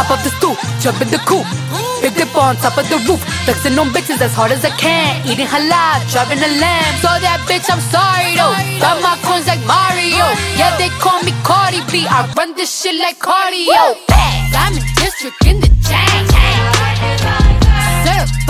hop off the stoop, jump in the coupe. Big dip on top of the roof, flexing on bitches as hard as I can. Eating halal, driving a lamb. So that bitch, I'm sorry though. Got my coins like Mario. Yeah, they call me Cardi B. I run this shit like cardio. I'm in district in the chain. Certified,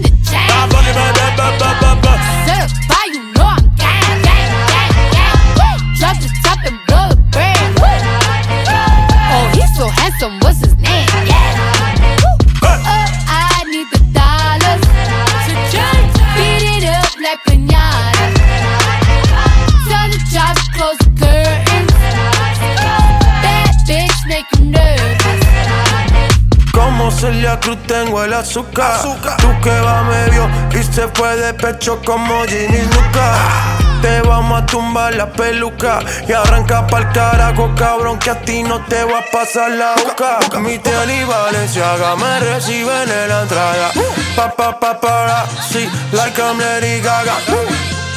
Celia Cruz tengo el azúcar. Tú que va medio y se fue de pecho como Ginny Luca. Te vamos a tumbar la peluca y arranca pa'l carajo, cabrón, que a ti no te va a pasar la boca. Mi tele y Valenciaga me reciben en la entrada. Pa, pa, pa, para, sí, like I'm Lady Gaga.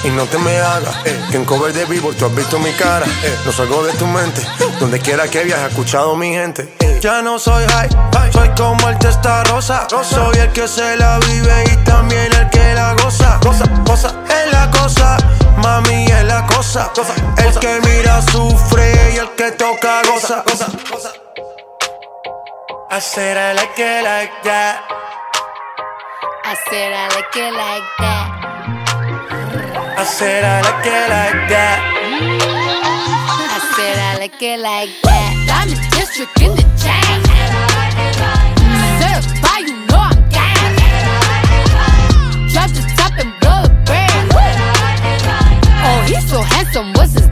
Y no te me hagas, que en cover de Billboard tú has visto mi cara. No salgo de tu mente, donde quiera que viajes, escuchado mi gente. Ya no soy high, soy como el testa rosa. Soy el que se la vive y también el que la goza. Cosa, cosa, es la cosa, mami es la cosa. El que mira sufre y el que toca goza. I said I like it like that. I said I like it like that. I said I like it like that. Said I like that. I'm in district in the chain. Certified, you know I'm gang. Drop the top and blow the brand. Oh, he's so handsome, what's his